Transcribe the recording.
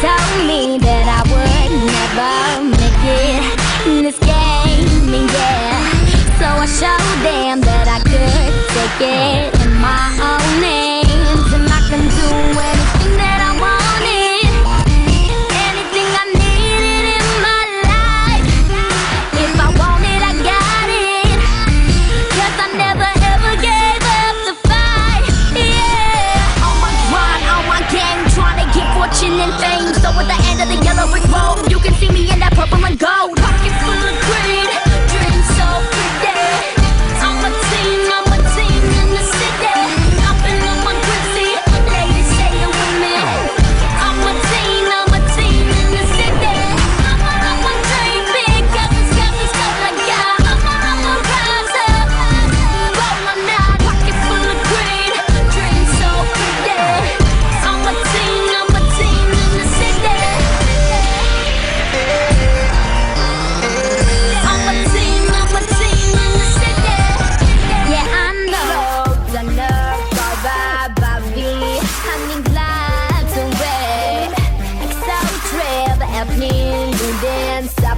told me that I would never make it in this game, yeah. So I showed them that I could take it you can see me